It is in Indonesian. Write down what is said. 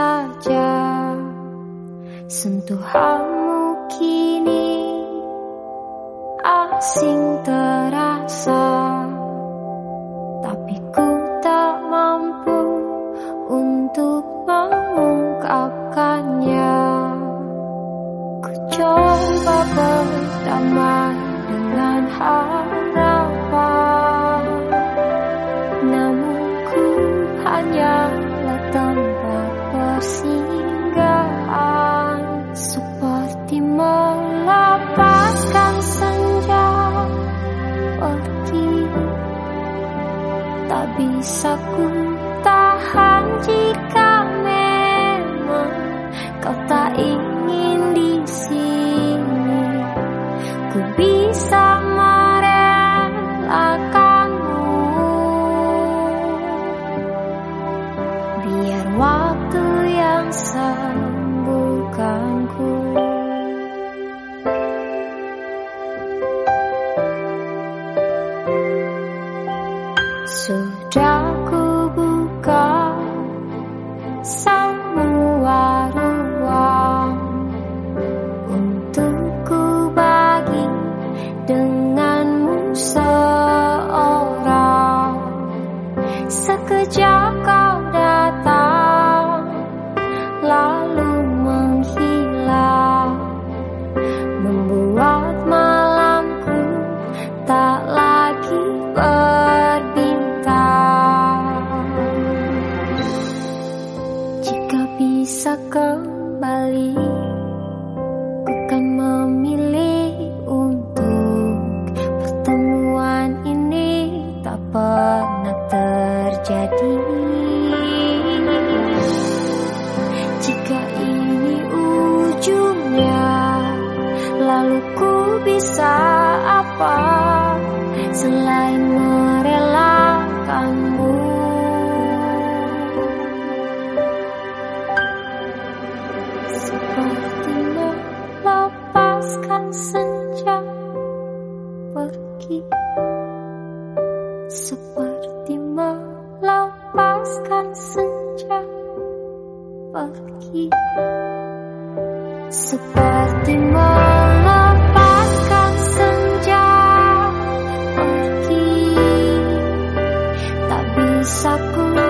saja. Sentuhanmu kini asing terasa. Tapi ku tak mampu untuk mengungkapkannya. Ku coba berdamai dengan harapan tak bisa ku tahan jika 的照顾 bisa kembali. Ku kan memilih untuk pertemuan ini tak pernah terjadi. Lalu ku bisa apa? Selain melepaskan senja pergi. Seperti melepaskan senja pergi. Seperti melepaskan senja pergi. Tak bisa ku